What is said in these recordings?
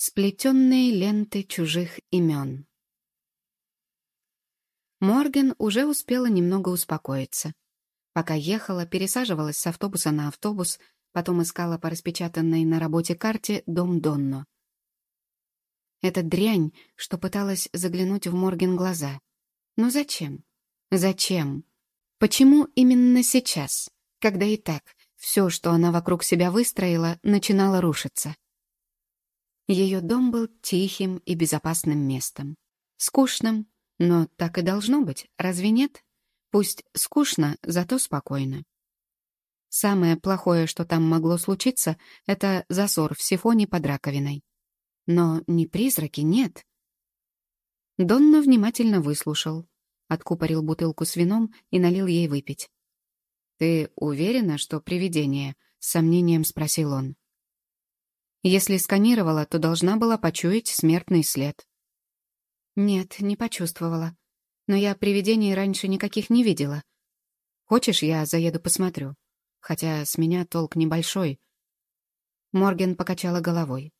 Сплетенные ленты чужих имен. Морген уже успела немного успокоиться. Пока ехала, пересаживалась с автобуса на автобус, потом искала по распечатанной на работе карте дом Донно. Это дрянь, что пыталась заглянуть в Морген глаза. Но зачем? Зачем? Почему именно сейчас, когда и так все, что она вокруг себя выстроила, начинало рушиться? Ее дом был тихим и безопасным местом. Скучным, но так и должно быть, разве нет? Пусть скучно, зато спокойно. Самое плохое, что там могло случиться, это засор в сифоне под раковиной. Но не призраки, нет. Донна внимательно выслушал, откупорил бутылку с вином и налил ей выпить. «Ты уверена, что привидение?» — с сомнением спросил он. Если сканировала, то должна была почуять смертный след. Нет, не почувствовала. Но я привидений раньше никаких не видела. Хочешь, я заеду посмотрю? Хотя с меня толк небольшой. Морген покачала головой.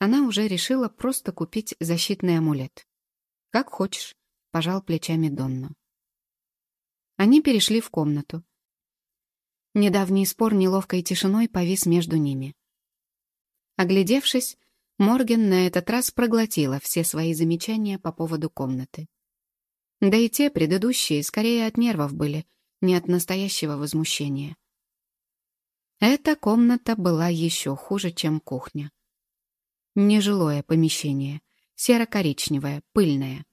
Она уже решила просто купить защитный амулет. «Как хочешь», — пожал плечами Донну. Они перешли в комнату. Недавний спор неловкой тишиной повис между ними. Оглядевшись, Морген на этот раз проглотила все свои замечания по поводу комнаты. Да и те предыдущие скорее от нервов были, не от настоящего возмущения. Эта комната была еще хуже, чем кухня. Нежилое помещение, серо-коричневое, пыльное.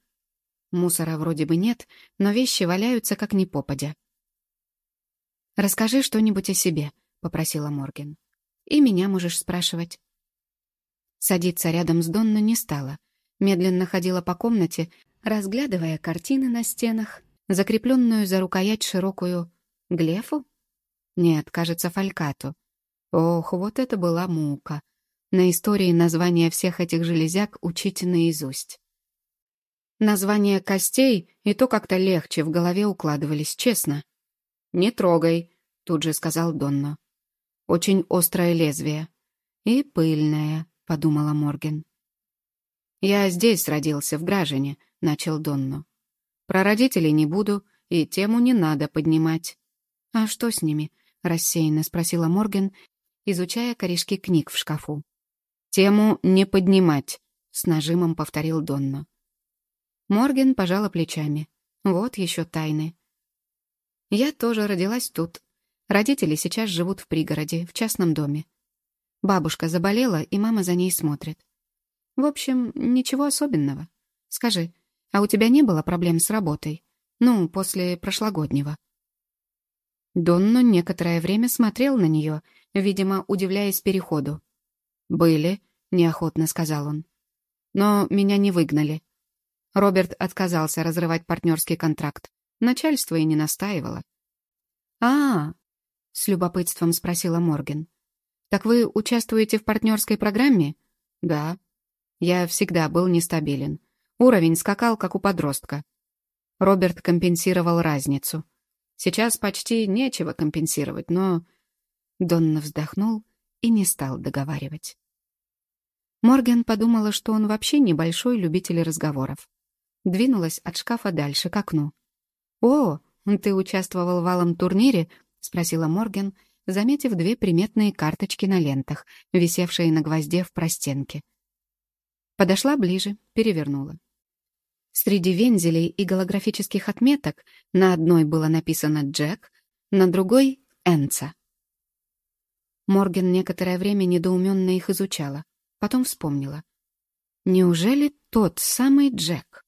Мусора вроде бы нет, но вещи валяются как ни попадя. «Расскажи что-нибудь о себе», — попросила Морген. «И меня можешь спрашивать». Садиться рядом с Донно не стала. Медленно ходила по комнате, разглядывая картины на стенах, закрепленную за рукоять широкую глефу? Нет, кажется, фалькату. Ох, вот это была мука. На истории названия всех этих железяк учить наизусть. Названия костей и то как-то легче в голове укладывались, честно. «Не трогай», — тут же сказал Донно. «Очень острое лезвие. И пыльное. — подумала Морген. «Я здесь родился, в Гражине», — начал Донну. «Про родителей не буду, и тему не надо поднимать». «А что с ними?» — рассеянно спросила Морген, изучая корешки книг в шкафу. «Тему не поднимать», — с нажимом повторил Донну. Морген пожала плечами. «Вот еще тайны». «Я тоже родилась тут. Родители сейчас живут в пригороде, в частном доме. Бабушка заболела, и мама за ней смотрит. В общем, ничего особенного. Скажи, а у тебя не было проблем с работой? Ну, после прошлогоднего?» Донно некоторое время смотрел на нее, видимо, удивляясь переходу. «Были», — неохотно сказал он. «Но меня не выгнали. Роберт отказался разрывать партнерский контракт. Начальство и не настаивало». «А, -а, с любопытством спросила Морген. «Так вы участвуете в партнерской программе?» «Да». Я всегда был нестабилен. Уровень скакал, как у подростка. Роберт компенсировал разницу. Сейчас почти нечего компенсировать, но... Донна вздохнул и не стал договаривать. Морген подумала, что он вообще небольшой любитель разговоров. Двинулась от шкафа дальше, к окну. «О, ты участвовал в валом турнире?» — спросила Морген, заметив две приметные карточки на лентах, висевшие на гвозде в простенке. Подошла ближе, перевернула. Среди вензелей и голографических отметок на одной было написано «Джек», на другой — «Энца». Морген некоторое время недоуменно их изучала, потом вспомнила. Неужели тот самый Джек?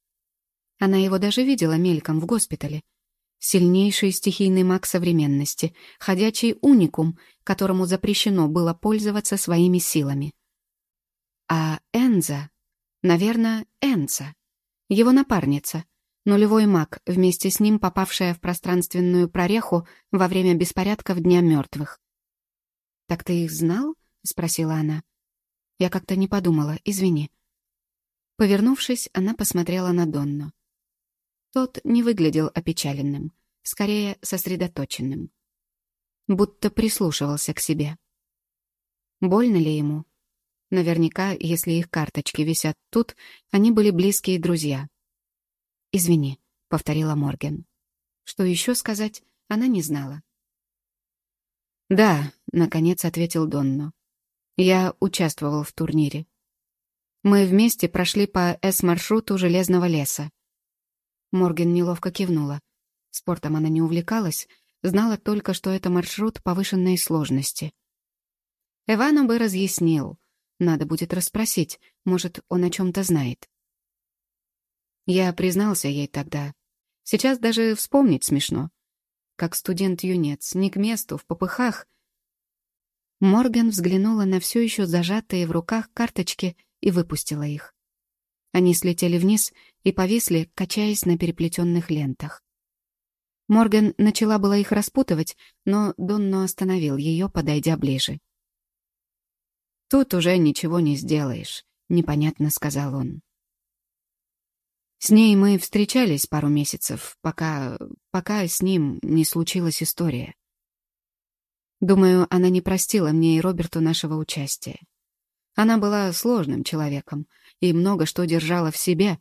Она его даже видела мельком в госпитале — Сильнейший стихийный маг современности, ходячий уникум, которому запрещено было пользоваться своими силами. А Энза, наверное, Энца, его напарница, нулевой маг, вместе с ним попавшая в пространственную прореху во время беспорядков Дня мертвых. «Так ты их знал?» — спросила она. Я как-то не подумала, извини. Повернувшись, она посмотрела на Донну. Тот не выглядел опечаленным, скорее сосредоточенным. Будто прислушивался к себе. Больно ли ему? Наверняка, если их карточки висят тут, они были близкие друзья. «Извини», — повторила Морген. Что еще сказать, она не знала. «Да», — наконец ответил Донно. «Я участвовал в турнире. Мы вместе прошли по С-маршруту Железного леса». Морген неловко кивнула. Спортом она не увлекалась, знала только, что это маршрут повышенной сложности. Эвану бы разъяснил. Надо будет расспросить, может, он о чем-то знает. Я признался ей тогда. Сейчас даже вспомнить смешно как студент-юнец, не к месту, в попыхах. Морган взглянула на все еще зажатые в руках карточки и выпустила их. Они слетели вниз и повисли, качаясь на переплетенных лентах. Морган начала было их распутывать, но Донно остановил ее, подойдя ближе. «Тут уже ничего не сделаешь», — непонятно сказал он. С ней мы встречались пару месяцев, пока... пока с ним не случилась история. Думаю, она не простила мне и Роберту нашего участия. Она была сложным человеком и много что держала в себе.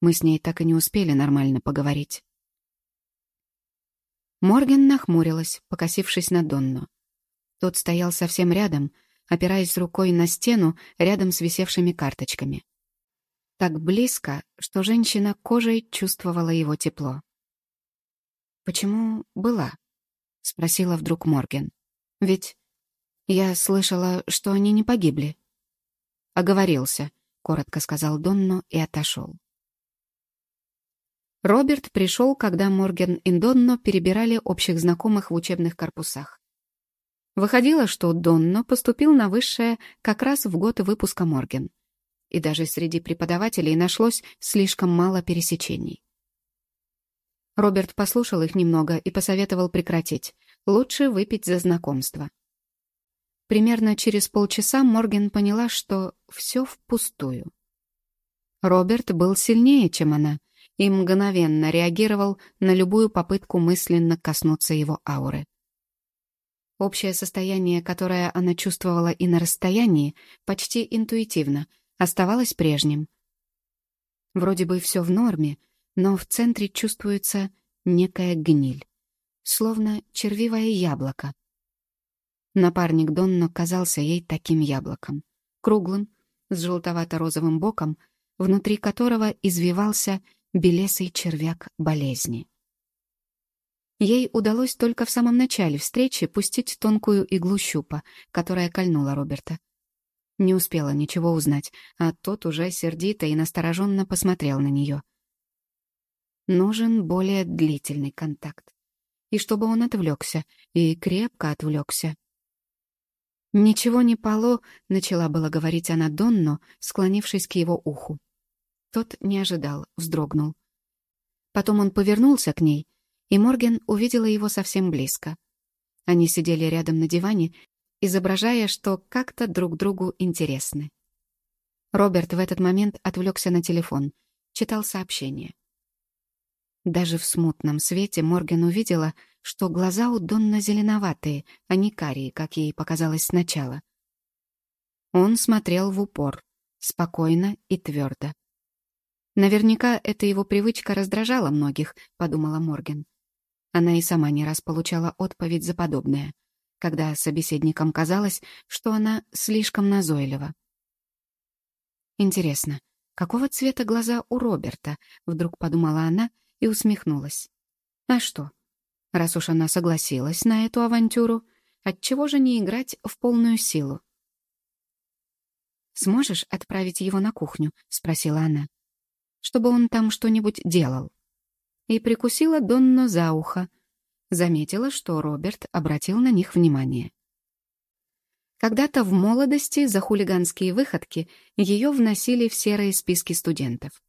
Мы с ней так и не успели нормально поговорить. Морген нахмурилась, покосившись на Донну. Тот стоял совсем рядом, опираясь рукой на стену рядом с висевшими карточками так близко, что женщина кожей чувствовала его тепло. «Почему была?» — спросила вдруг Морген. «Ведь я слышала, что они не погибли». «Оговорился», — коротко сказал Донно и отошел. Роберт пришел, когда Морген и Донно перебирали общих знакомых в учебных корпусах. Выходило, что Донно поступил на высшее как раз в год выпуска Морген — и даже среди преподавателей нашлось слишком мало пересечений. Роберт послушал их немного и посоветовал прекратить. Лучше выпить за знакомство. Примерно через полчаса Морген поняла, что все впустую. Роберт был сильнее, чем она, и мгновенно реагировал на любую попытку мысленно коснуться его ауры. Общее состояние, которое она чувствовала и на расстоянии, почти интуитивно — оставалось прежним. Вроде бы все в норме, но в центре чувствуется некая гниль, словно червивое яблоко. Напарник Донно казался ей таким яблоком, круглым, с желтовато-розовым боком, внутри которого извивался белесый червяк болезни. Ей удалось только в самом начале встречи пустить тонкую иглу щупа, которая кольнула Роберта. Не успела ничего узнать, а тот уже сердито и настороженно посмотрел на нее. Нужен более длительный контакт. И чтобы он отвлекся, и крепко отвлекся. «Ничего не поло», — начала было говорить она Донно, склонившись к его уху. Тот не ожидал, вздрогнул. Потом он повернулся к ней, и Морген увидела его совсем близко. Они сидели рядом на диване изображая, что как-то друг другу интересны. Роберт в этот момент отвлекся на телефон, читал сообщение. Даже в смутном свете Морген увидела, что глаза у Донна зеленоватые, а не карие, как ей показалось сначала. Он смотрел в упор, спокойно и твердо. Наверняка эта его привычка раздражала многих, подумала Морген. Она и сама не раз получала отповедь за подобное когда собеседникам казалось, что она слишком назойлива. «Интересно, какого цвета глаза у Роберта?» — вдруг подумала она и усмехнулась. «А что? Раз уж она согласилась на эту авантюру, отчего же не играть в полную силу?» «Сможешь отправить его на кухню?» — спросила она. «Чтобы он там что-нибудь делал». И прикусила Донно за ухо, заметила, что Роберт обратил на них внимание. Когда-то в молодости за хулиганские выходки ее вносили в серые списки студентов.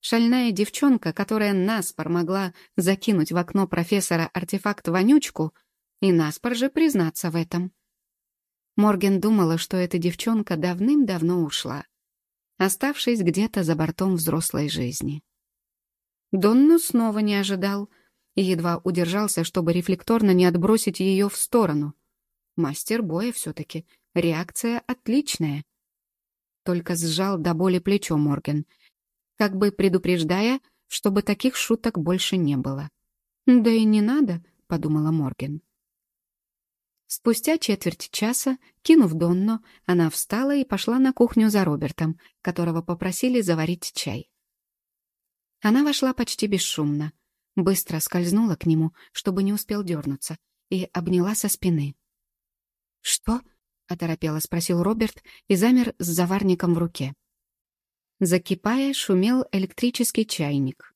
Шальная девчонка, которая наспор могла закинуть в окно профессора артефакт-вонючку, и наспор же признаться в этом. Морген думала, что эта девчонка давным-давно ушла, оставшись где-то за бортом взрослой жизни. Донну снова не ожидал, и едва удержался, чтобы рефлекторно не отбросить ее в сторону. Мастер боя все-таки. Реакция отличная. только сжал до боли плечо Морген, как бы предупреждая, чтобы таких шуток больше не было. «Да и не надо», — подумала Морген. Спустя четверть часа, кинув Донно, она встала и пошла на кухню за Робертом, которого попросили заварить чай. Она вошла почти бесшумно, быстро скользнула к нему, чтобы не успел дернуться, и обняла со спины. «Что?» — оторопело спросил Роберт и замер с заварником в руке. Закипая, шумел электрический чайник.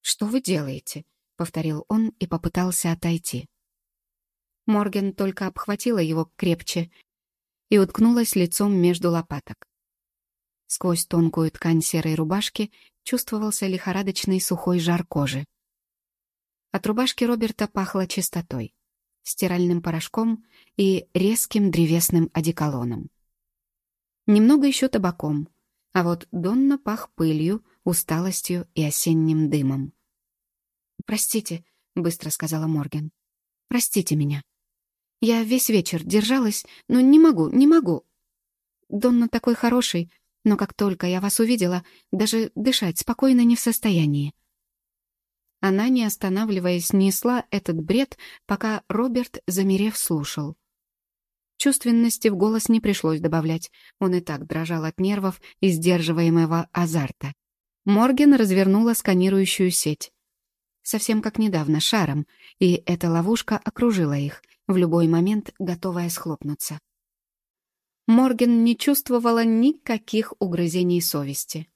«Что вы делаете?» — повторил он и попытался отойти. Морген только обхватила его крепче и уткнулась лицом между лопаток. Сквозь тонкую ткань серой рубашки чувствовался лихорадочный сухой жар кожи. От рубашки Роберта пахло чистотой, стиральным порошком и резким древесным одеколоном. Немного еще табаком, а вот Донна пах пылью, усталостью и осенним дымом. «Простите», — быстро сказала Морген. «Простите меня». Я весь вечер держалась, но не могу, не могу. Донна такой хороший, но как только я вас увидела, даже дышать спокойно не в состоянии. Она, не останавливаясь, несла этот бред, пока Роберт, замерев, слушал. Чувственности в голос не пришлось добавлять, он и так дрожал от нервов и сдерживаемого азарта. Морген развернула сканирующую сеть. Совсем как недавно, шаром, и эта ловушка окружила их — в любой момент готовая схлопнуться. Морген не чувствовала никаких угрызений совести.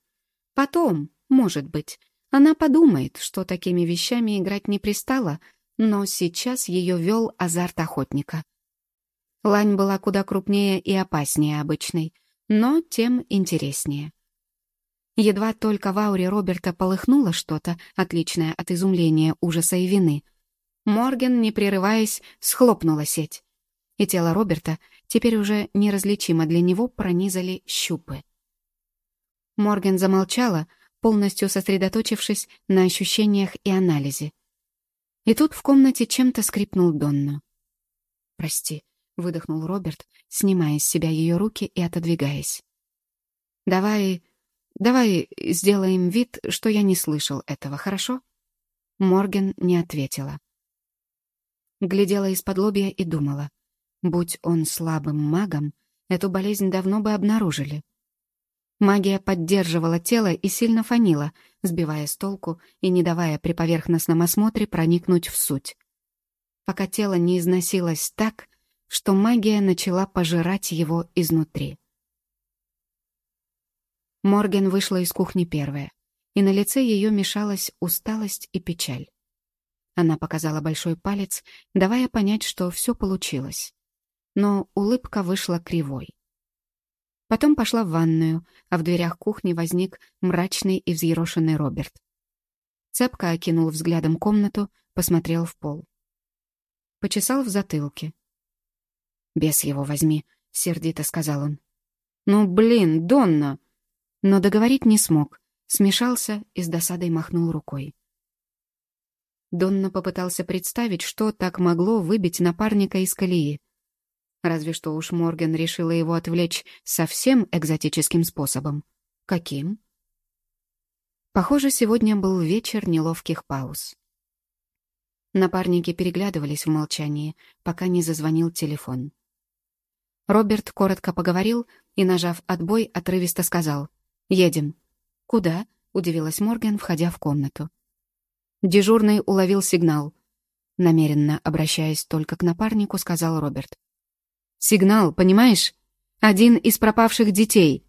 Потом, может быть, она подумает, что такими вещами играть не пристало, но сейчас ее вел азарт охотника. Лань была куда крупнее и опаснее обычной, но тем интереснее. Едва только в ауре Роберта полыхнуло что-то, отличное от изумления, ужаса и вины — Морген, не прерываясь, схлопнула сеть. И тело Роберта, теперь уже неразличимо для него, пронизали щупы. Морген замолчала, полностью сосредоточившись на ощущениях и анализе. И тут в комнате чем-то скрипнул Донну. «Прости», — выдохнул Роберт, снимая с себя ее руки и отодвигаясь. «Давай... давай сделаем вид, что я не слышал этого, хорошо?» Морген не ответила. Глядела из-под лобья и думала. Будь он слабым магом, эту болезнь давно бы обнаружили. Магия поддерживала тело и сильно фанила, сбивая с толку и не давая при поверхностном осмотре проникнуть в суть. Пока тело не износилось так, что магия начала пожирать его изнутри. Морген вышла из кухни первая, и на лице ее мешалась усталость и печаль. Она показала большой палец, давая понять, что все получилось. Но улыбка вышла кривой. Потом пошла в ванную, а в дверях кухни возник мрачный и взъерошенный Роберт. Цепко окинул взглядом комнату, посмотрел в пол. Почесал в затылке. «Бес его возьми», — сердито сказал он. «Ну, блин, Донна!» Но договорить не смог, смешался и с досадой махнул рукой. Донна попытался представить, что так могло выбить напарника из колеи. Разве что уж Морген решила его отвлечь совсем экзотическим способом. Каким? Похоже, сегодня был вечер неловких пауз. Напарники переглядывались в молчании, пока не зазвонил телефон. Роберт коротко поговорил и, нажав отбой, отрывисто сказал «Едем». «Куда?» — удивилась Морген, входя в комнату. Дежурный уловил сигнал. Намеренно обращаясь только к напарнику, сказал Роберт. «Сигнал, понимаешь? Один из пропавших детей.